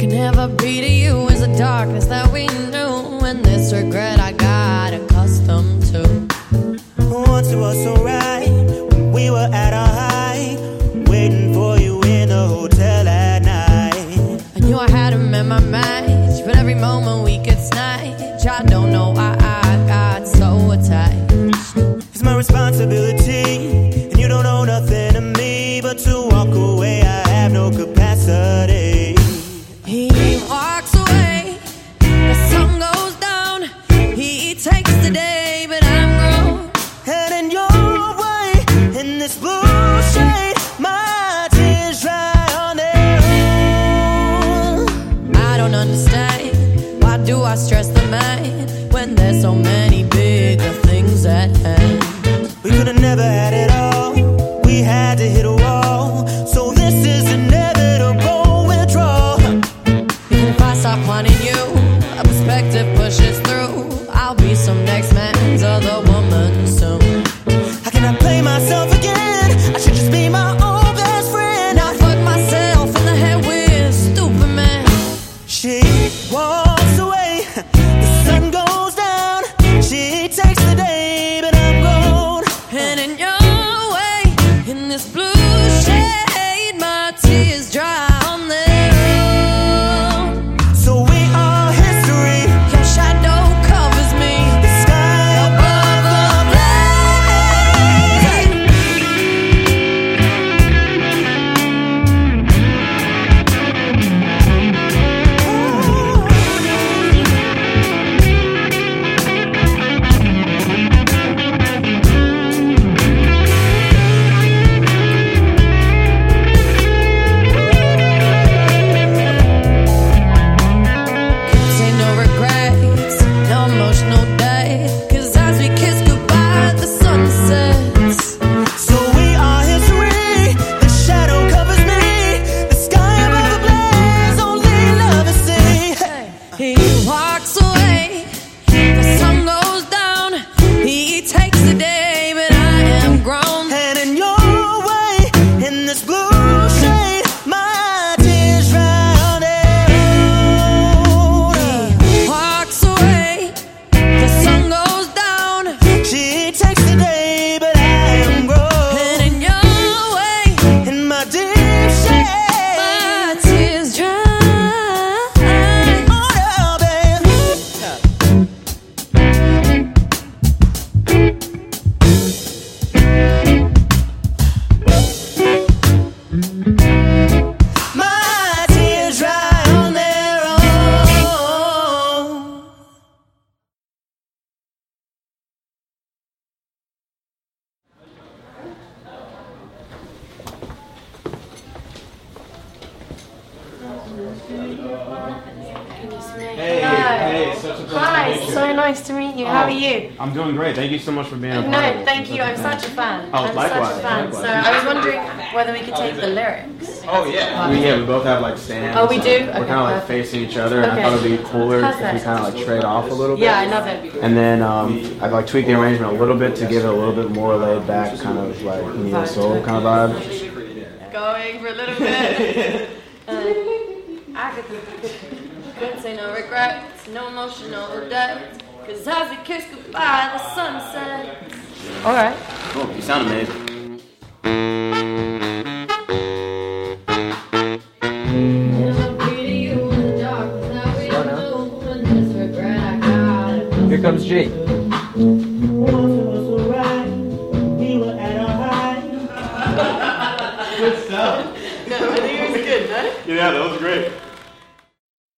can never be to you is the darkness that we knew, and this regret I stress the man when there's so many bigger things at hand? We could have never had it all. We had to hit a wall. So this is inevitable withdrawal. Even if I stop wanting you, a perspective pushes through. I'll be some next man's other woman soon. How can I play myself this blue shade, my tears Hey, hey, such a pleasure to Hi, meet you. so nice to meet you. How are you? I'm doing great. Thank you so much for being a part of No, thank you. I'm such a fan. Oh, I'm likewise, such a fan. likewise. So I was wondering whether we could take the lyrics. Oh yeah. We, yeah, we both have like stands. Oh, we do? We're Okay, kind of like perfect. facing each other, and I Okay. thought it'd be cooler if we Perfect. kind of like trade off a little bit. Yeah, I love it. And then um, I'd like tweak the arrangement a little bit to give it a little bit more laid back, kind of like neo soul kind of vibe. Going for a little bit. say no regrets, no emotional debt. Cause as we kiss goodbye, the sun sets. All right. Cool. You sound amazing. Here comes G. Once it was so right, we were at our height. Good stuff. No, I think it was good, no? Yeah, that was great.